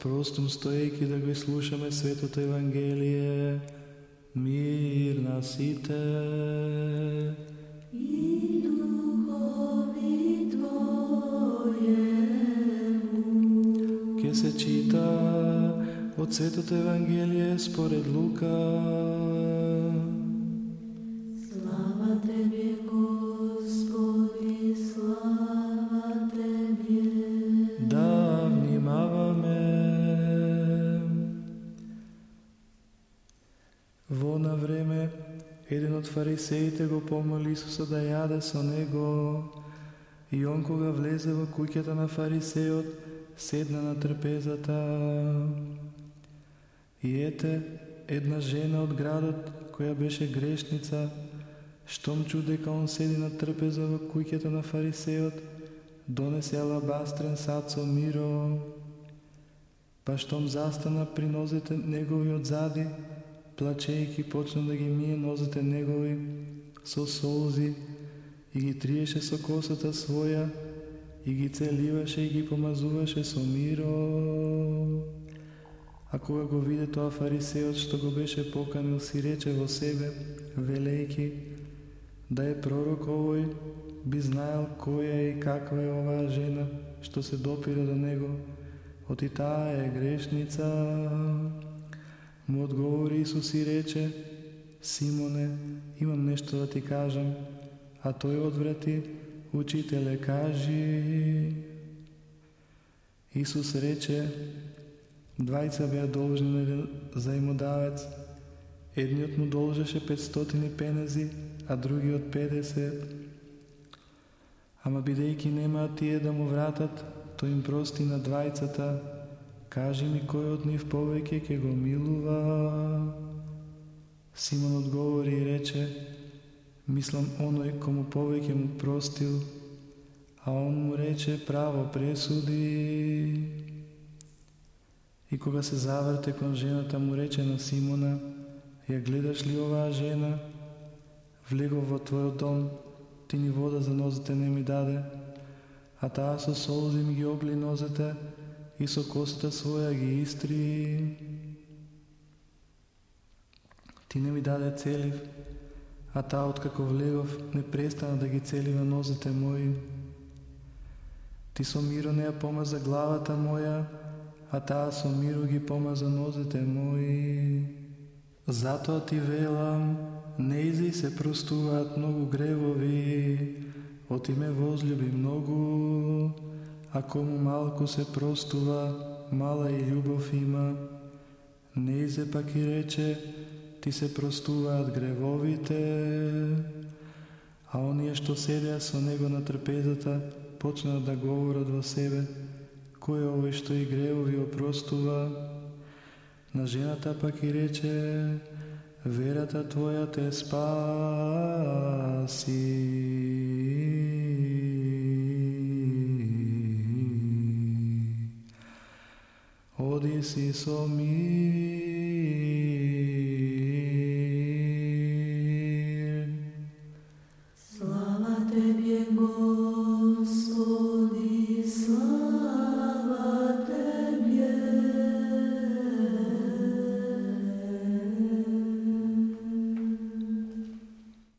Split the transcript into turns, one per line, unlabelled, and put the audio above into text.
простум стоејќи да го слушаме Светото Евангелие, мир на сите.
И духови Твоему.
Ке се чита од Светото Евангелие според Лука. Во на време, еден од фарисеите го помоли Исуса да јаде со него, и он кога влезе во куќата на фарисеот, седна на трпезата. И ете, една жена од градот, која беше грешница, штом чу дека он седи на трпеза во куќата на фарисеот, донесе алабастрен сад со миро, па штом застана при нозете негови одзади, плачејќи почна да ги мие нозете негови со солзи и ги триеше со косата своја и ги целиваше и ги помазуваше со миро. А кога го виде тоа фарисеот што го беше поканил си рече во себе, велејки, да е пророк овој, би знаел која е и каква е оваа жена што се допира до него, оти таа е грешница. Му одговори Исус и рече, Симоне, имам нешто да ти кажам, а тој одврати, Учителе, кажи. Исус рече, двајца беа должни на заимодавец, едниот му должеше 500 пенези, а другиот 50. Ама бидејќи немаат тие да му вратат, тој им прости на двајцата, кажи ми кој од нив повеќе ќе го милува. Симон одговори и рече, мислам оној кому повеќе му простил, а он му рече право пресуди. И кога се заврте кон жената му рече на Симона, ја гледаш ли оваа жена? Влегов во твојот дом, ти ни вода за нозете не ми даде, а таа со солзи ми ги обли нозете и со косата своја ги истри. Ти не ми даде целив, а таа откако влегов не престана да ги целива нозете мои. Ти со миро не ја помаза главата моја, а таа со миро ги помаза нозете мои. Затоа ти велам, не изи се простуваат многу гревови, оти ме возлюби многу, а кому малку се простува, мала и љубов има. Неизе пак и рече, ти се простуваат гревовите, а оние што седеа со него на трпезата, почнаа да говорат во себе, кој е овој што и гревови опростува? На жената пак и рече, верата твоја те спаси. Оди си со мир.